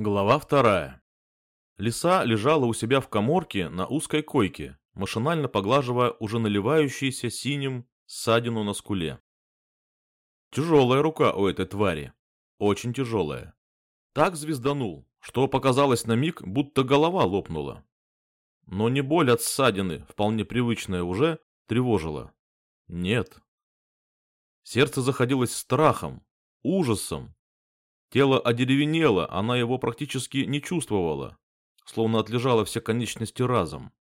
Глава вторая. Лиса лежала у себя в коморке на узкой койке, машинально поглаживая уже наливающийся синим ссадину на скуле. Тяжелая рука у этой твари. Очень тяжелая. Так звезданул, что показалось на миг, будто голова лопнула. Но не боль от ссадины, вполне привычная уже, тревожила. Нет. Сердце заходилось страхом, ужасом, Тело одеревенело, она его практически не чувствовала, словно отлежала все конечности разом.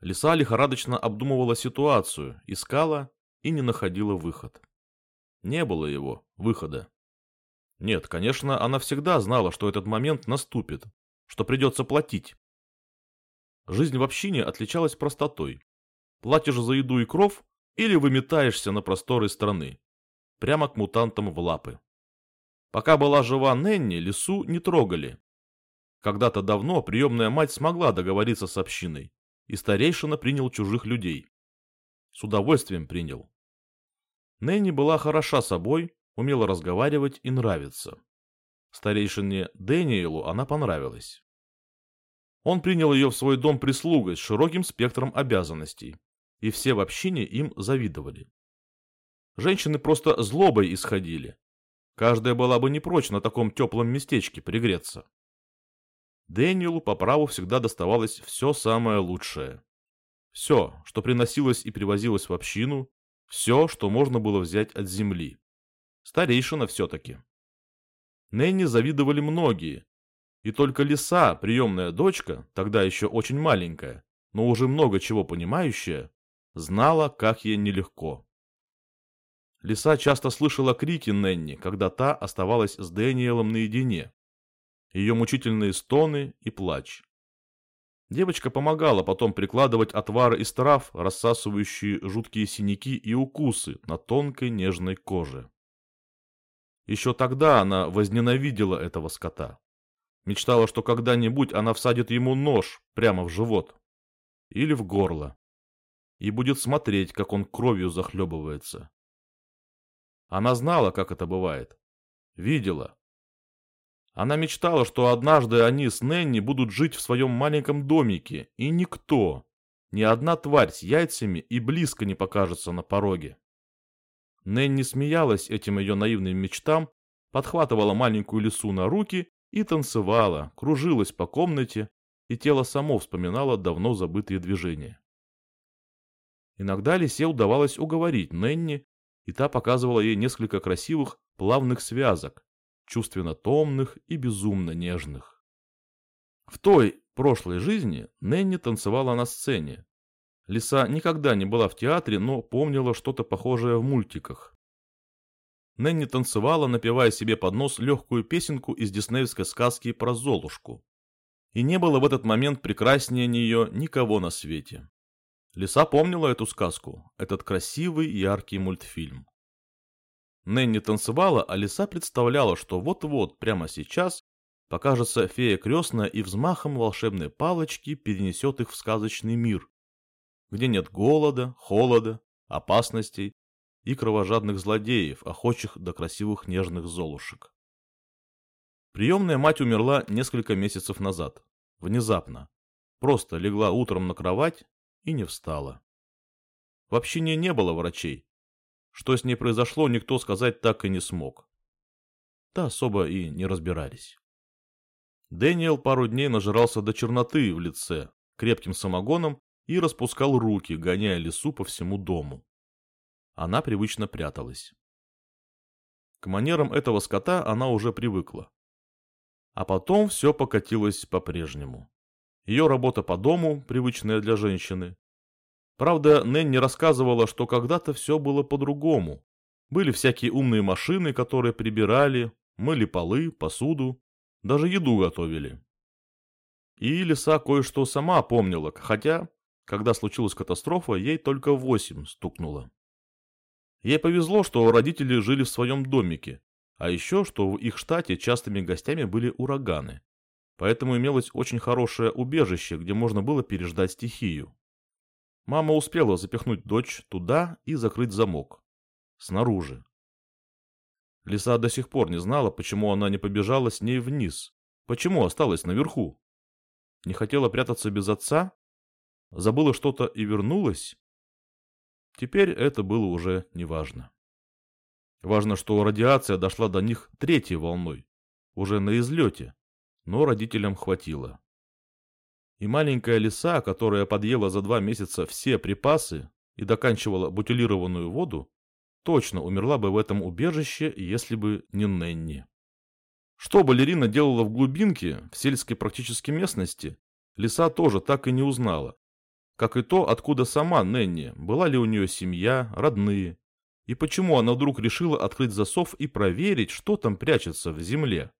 Лиса лихорадочно обдумывала ситуацию, искала и не находила выход. Не было его выхода. Нет, конечно, она всегда знала, что этот момент наступит, что придется платить. Жизнь в общине отличалась простотой. Платишь за еду и кров или выметаешься на просторы страны. Прямо к мутантам в лапы. Пока была жива Ненни, лесу не трогали. Когда-то давно приемная мать смогла договориться с общиной, и старейшина принял чужих людей. С удовольствием принял. Ненни была хороша собой, умела разговаривать и нравиться. Старейшине Дэниелу она понравилась. Он принял ее в свой дом прислугой с широким спектром обязанностей, и все в общине им завидовали. Женщины просто злобой исходили, Каждая была бы не прочь на таком теплом местечке пригреться. Дэниелу по праву всегда доставалось все самое лучшее. Все, что приносилось и привозилось в общину, все, что можно было взять от земли. Старейшина все-таки. Нэнни завидовали многие, и только Лиса, приемная дочка, тогда еще очень маленькая, но уже много чего понимающая, знала, как ей нелегко. Лиса часто слышала крики Ненни, когда та оставалась с Дэниелом наедине. Ее мучительные стоны и плач. Девочка помогала потом прикладывать отвары из трав, рассасывающие жуткие синяки и укусы на тонкой нежной коже. Еще тогда она возненавидела этого скота. Мечтала, что когда-нибудь она всадит ему нож прямо в живот или в горло и будет смотреть, как он кровью захлебывается. Она знала, как это бывает. Видела. Она мечтала, что однажды они с Нэнни будут жить в своем маленьком домике, и никто, ни одна тварь с яйцами и близко не покажется на пороге. Нэнни смеялась этим ее наивным мечтам, подхватывала маленькую лису на руки и танцевала, кружилась по комнате, и тело само вспоминало давно забытые движения. Иногда лисе удавалось уговорить Нэнни и та показывала ей несколько красивых, плавных связок, чувственно томных и безумно нежных. В той прошлой жизни Нэнни танцевала на сцене. Лиса никогда не была в театре, но помнила что-то похожее в мультиках. Нэнни танцевала, напевая себе под нос легкую песенку из диснеевской сказки про Золушку. И не было в этот момент прекраснее нее никого на свете. Лиса помнила эту сказку, этот красивый яркий мультфильм. Нэнни танцевала, а Лиса представляла, что вот-вот, прямо сейчас, покажется фея крестная и взмахом волшебной палочки перенесет их в сказочный мир, где нет голода, холода, опасностей и кровожадных злодеев, охочих до красивых нежных золушек. Приемная мать умерла несколько месяцев назад, внезапно. Просто легла утром на кровать и не встала. В общине не было врачей. Что с ней произошло, никто сказать так и не смог. Да особо и не разбирались. Дэниел пару дней нажирался до черноты в лице, крепким самогоном и распускал руки, гоняя лесу по всему дому. Она привычно пряталась. К манерам этого скота она уже привыкла. А потом все покатилось по-прежнему. Ее работа по дому, привычная для женщины. Правда, Нэнни рассказывала, что когда-то все было по-другому. Были всякие умные машины, которые прибирали, мыли полы, посуду, даже еду готовили. И Лиса кое-что сама помнила, хотя, когда случилась катастрофа, ей только восемь стукнуло. Ей повезло, что родители жили в своем домике, а еще, что в их штате частыми гостями были ураганы поэтому имелось очень хорошее убежище, где можно было переждать стихию. Мама успела запихнуть дочь туда и закрыть замок. Снаружи. Лиса до сих пор не знала, почему она не побежала с ней вниз, Почему осталась наверху? Не хотела прятаться без отца? Забыла что-то и вернулась? Теперь это было уже неважно. Важно, что радиация дошла до них третьей волной, уже на излете, но родителям хватило. И маленькая лиса, которая подъела за два месяца все припасы и доканчивала бутилированную воду, точно умерла бы в этом убежище, если бы не Ненни. Что балерина делала в глубинке, в сельской практически местности, лиса тоже так и не узнала. Как и то, откуда сама Ненни, была ли у нее семья, родные, и почему она вдруг решила открыть засов и проверить, что там прячется в земле.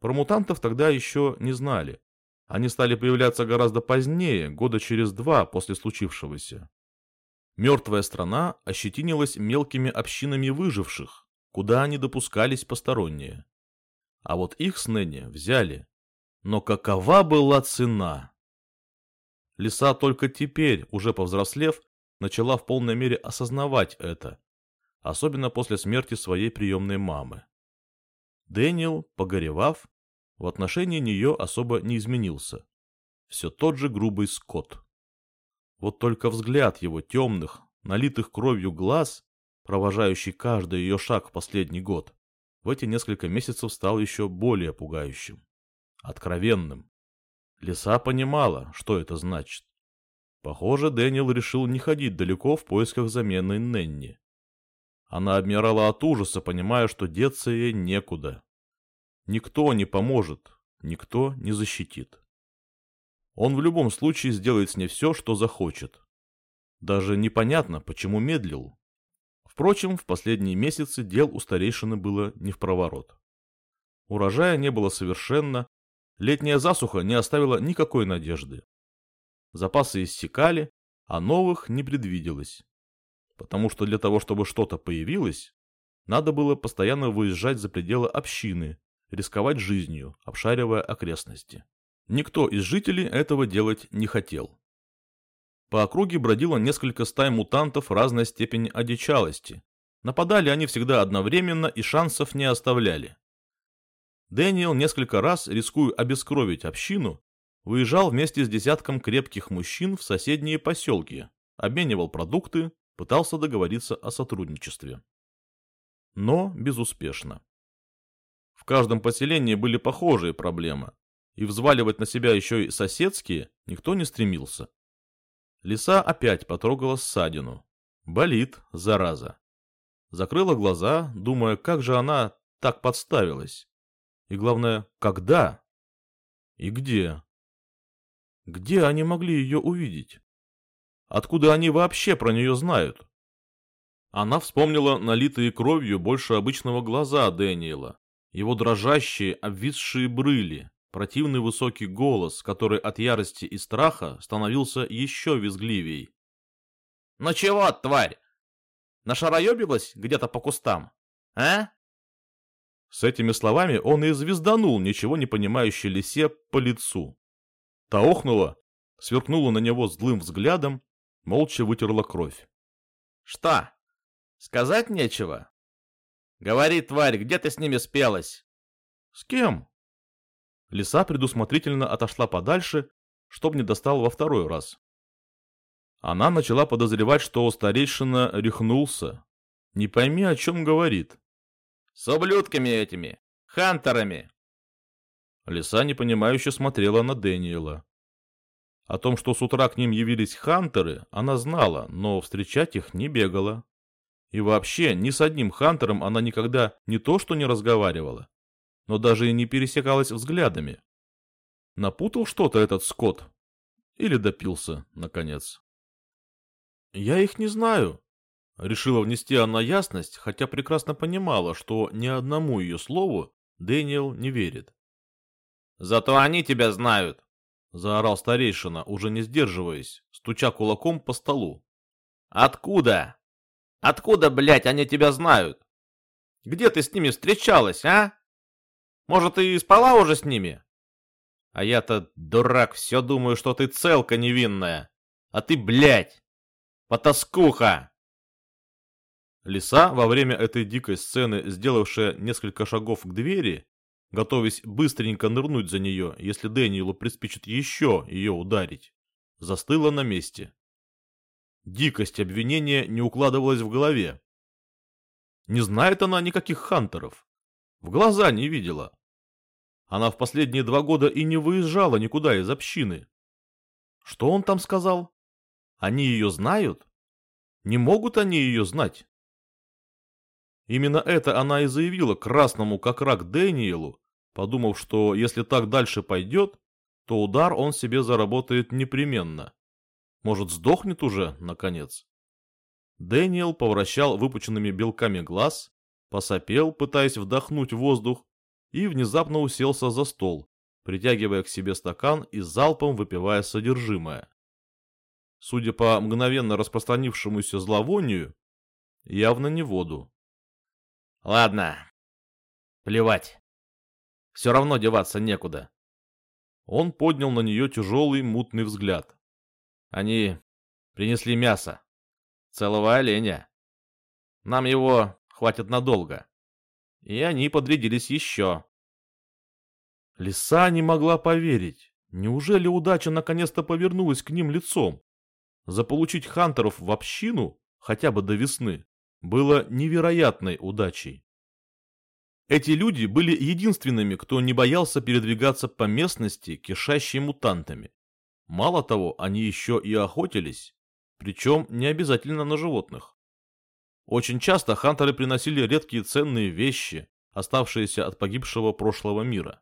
Про мутантов тогда еще не знали. Они стали появляться гораздо позднее, года через два после случившегося. Мертвая страна ощетинилась мелкими общинами выживших, куда они допускались посторонние. А вот их с Ненни взяли. Но какова была цена? Лиса только теперь, уже повзрослев, начала в полной мере осознавать это, особенно после смерти своей приемной мамы. Дэниел, погоревав, в отношении нее особо не изменился. Все тот же грубый скот. Вот только взгляд его темных, налитых кровью глаз, провожающий каждый ее шаг в последний год, в эти несколько месяцев стал еще более пугающим. Откровенным. Лиса понимала, что это значит. Похоже, Дэниел решил не ходить далеко в поисках замены Ненни. Она обмирала от ужаса, понимая, что деться ей некуда. Никто не поможет, никто не защитит. Он в любом случае сделает с ней все, что захочет. Даже непонятно, почему медлил. Впрочем, в последние месяцы дел у старейшины было не в проворот. Урожая не было совершенно, летняя засуха не оставила никакой надежды. Запасы иссякали, а новых не предвиделось. Потому что для того, чтобы что-то появилось, надо было постоянно выезжать за пределы общины, рисковать жизнью, обшаривая окрестности. Никто из жителей этого делать не хотел. По округе бродило несколько стай мутантов разной степени одичалости. Нападали они всегда одновременно и шансов не оставляли. Дэниел несколько раз, рискуя обескровить общину, выезжал вместе с десятком крепких мужчин в соседние поселки, обменивал продукты, пытался договориться о сотрудничестве. Но безуспешно. В каждом поселении были похожие проблемы, и взваливать на себя еще и соседские никто не стремился. Лиса опять потрогала ссадину. Болит, зараза. Закрыла глаза, думая, как же она так подставилась. И главное, когда? И где? Где они могли ее увидеть? Откуда они вообще про нее знают? Она вспомнила налитые кровью больше обычного глаза Дэниела, его дрожащие, обвисшие брыли, противный высокий голос, который от ярости и страха становился еще визгливей. «Ну чего, тварь? Нашароебилась где-то по кустам? А?» С этими словами он и звезданул ничего не понимающей лисе по лицу. Та охнула, сверкнула на него злым взглядом, молча вытерла кровь. «Что? Сказать нечего?» «Говори, тварь, где ты с ними спелась?» «С кем?» Лиса предусмотрительно отошла подальше, чтобы не достал во второй раз. Она начала подозревать, что старейшина рехнулся. Не пойми, о чем говорит. «С ублюдками этими! Хантерами!» Лиса непонимающе смотрела на Дэниела. О том, что с утра к ним явились хантеры, она знала, но встречать их не бегала. И вообще, ни с одним хантером она никогда не то что не разговаривала, но даже и не пересекалась взглядами. Напутал что-то этот скот? Или допился, наконец? «Я их не знаю», — решила внести она ясность, хотя прекрасно понимала, что ни одному ее слову Дэниел не верит. «Зато они тебя знают», — заорал старейшина, уже не сдерживаясь, стуча кулаком по столу. «Откуда? Откуда, блядь, они тебя знают? Где ты с ними встречалась, а?» Может, ты спала уже с ними? А я-то, дурак, все думаю, что ты целка невинная. А ты, блядь, потаскуха!» Лиса, во время этой дикой сцены, сделавшая несколько шагов к двери, готовясь быстренько нырнуть за нее, если Дэниелу приспичит еще ее ударить, застыла на месте. Дикость обвинения не укладывалась в голове. Не знает она никаких хантеров. В глаза не видела. Она в последние два года и не выезжала никуда из общины. Что он там сказал? Они ее знают? Не могут они ее знать? Именно это она и заявила красному как рак Дэниелу, подумав, что если так дальше пойдет, то удар он себе заработает непременно. Может, сдохнет уже, наконец? Дэниел повращал выпученными белками глаз, посопел, пытаясь вдохнуть воздух, и внезапно уселся за стол, притягивая к себе стакан и залпом выпивая содержимое. Судя по мгновенно распространившемуся зловонию, явно не воду. «Ладно, плевать. Все равно деваться некуда». Он поднял на нее тяжелый мутный взгляд. Они принесли мясо. Целого оленя. Нам его хватит надолго. И они подрядились еще. Лиса не могла поверить. Неужели удача наконец-то повернулась к ним лицом? Заполучить хантеров в общину, хотя бы до весны, было невероятной удачей. Эти люди были единственными, кто не боялся передвигаться по местности, кишащей мутантами. Мало того, они еще и охотились, причем не обязательно на животных. Очень часто хантеры приносили редкие ценные вещи, оставшиеся от погибшего прошлого мира.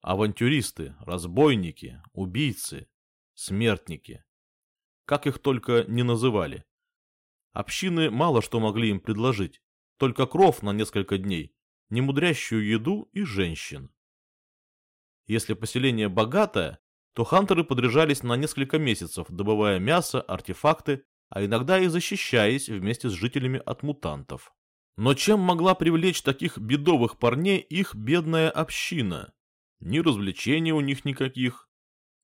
Авантюристы, разбойники, убийцы, смертники. Как их только не называли. Общины мало что могли им предложить, только кров на несколько дней, немудрящую еду и женщин. Если поселение богатое, то хантеры подряжались на несколько месяцев, добывая мясо, артефакты, а иногда и защищаясь вместе с жителями от мутантов. Но чем могла привлечь таких бедовых парней их бедная община? Ни развлечений у них никаких,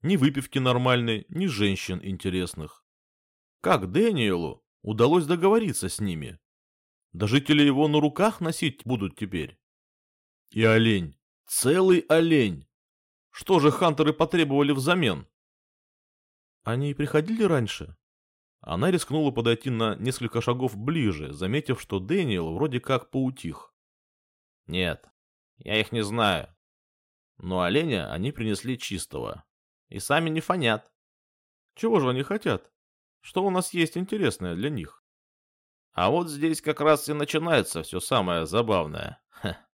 ни выпивки нормальной, ни женщин интересных. Как Дэниелу удалось договориться с ними? Да жители его на руках носить будут теперь. И олень. Целый олень. Что же хантеры потребовали взамен? Они приходили раньше? Она рискнула подойти на несколько шагов ближе, заметив, что Дэниел вроде как поутих. Нет, я их не знаю. Но оленя они принесли чистого. И сами не фонят. Чего же они хотят? Что у нас есть интересное для них? А вот здесь как раз и начинается все самое забавное. Ха.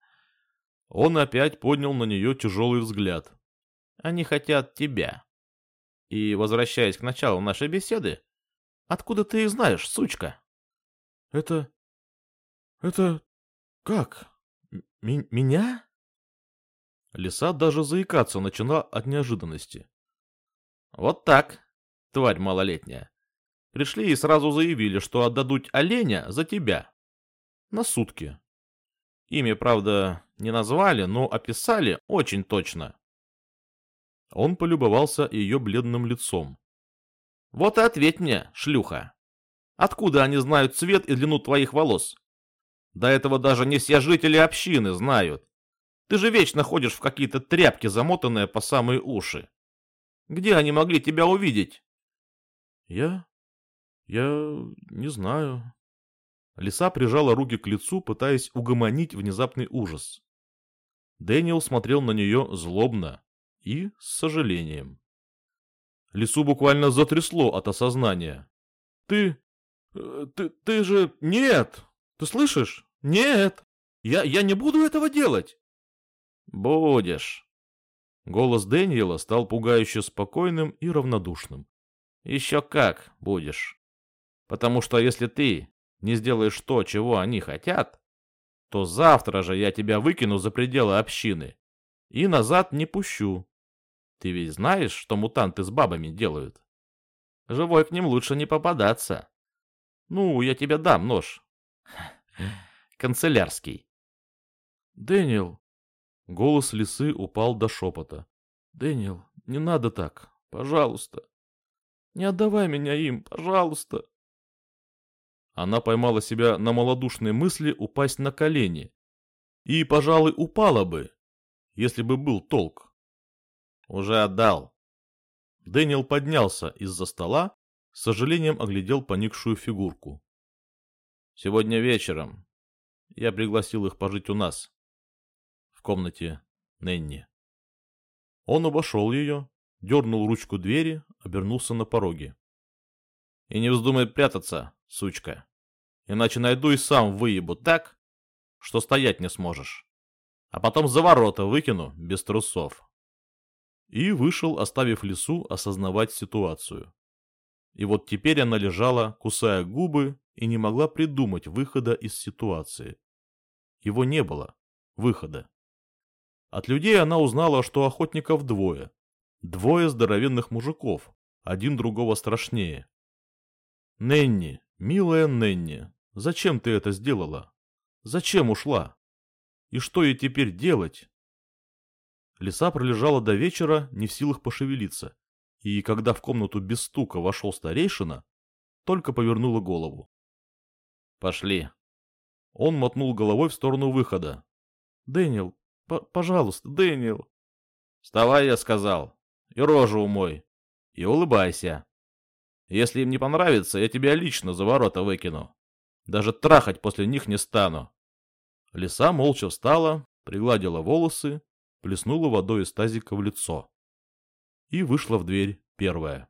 Он опять поднял на нее тяжелый взгляд. Они хотят тебя. И, возвращаясь к началу нашей беседы, откуда ты их знаешь, сучка? Это... это... как? М меня? Лиса даже заикаться начала от неожиданности. Вот так, тварь малолетняя. Пришли и сразу заявили, что отдадут оленя за тебя. На сутки. Имя, правда, не назвали, но описали очень точно. Он полюбовался ее бледным лицом. «Вот и ответь мне, шлюха. Откуда они знают цвет и длину твоих волос? До этого даже не все жители общины знают. Ты же вечно ходишь в какие-то тряпки, замотанные по самые уши. Где они могли тебя увидеть?» «Я... я... не знаю». Лиса прижала руки к лицу, пытаясь угомонить внезапный ужас. Дэниел смотрел на нее злобно, и с сожалением. Лису буквально затрясло от осознания. «Ты... Э, ты... ты же... нет! Ты слышишь? Нет! Я... я не буду этого делать!» «Будешь!» Голос Дэниела стал пугающе спокойным и равнодушным. «Еще как будешь. Потому что если ты не сделаешь то, чего они хотят, то завтра же я тебя выкину за пределы общины и назад не пущу. Ты ведь знаешь, что мутанты с бабами делают? Живой к ним лучше не попадаться. Ну, я тебе дам нож. Канцелярский. Дэниел. Голос лисы упал до шепота. Дэниел, не надо так. Пожалуйста. Не отдавай меня им, пожалуйста. Она поймала себя на малодушной мысли упасть на колени. И, пожалуй, упала бы, если бы был толк. Уже отдал. Дэниел поднялся из-за стола, с сожалением оглядел поникшую фигурку. Сегодня вечером я пригласил их пожить у нас, в комнате Ненни. Он обошел ее, дернул ручку двери, обернулся на пороге. И не вздумай прятаться, сучка. Иначе найду и сам выебу так, что стоять не сможешь. А потом за ворота выкину без трусов. И вышел, оставив лесу осознавать ситуацию. И вот теперь она лежала, кусая губы, и не могла придумать выхода из ситуации. Его не было. Выхода. От людей она узнала, что охотников двое. Двое здоровенных мужиков, один другого страшнее. Ненни, милая Ненни, зачем ты это сделала? Зачем ушла? И что ей теперь делать? Лиса пролежала до вечера, не в силах пошевелиться, и когда в комнату без стука вошел старейшина, только повернула голову. «Пошли». Он мотнул головой в сторону выхода. «Дэниел, пожалуйста, Дэниел». «Вставай, я сказал, и рожу умой, и улыбайся». Если им не понравится, я тебя лично за ворота выкину. Даже трахать после них не стану. Лиса молча встала, пригладила волосы, плеснула водой из тазика в лицо. И вышла в дверь первая.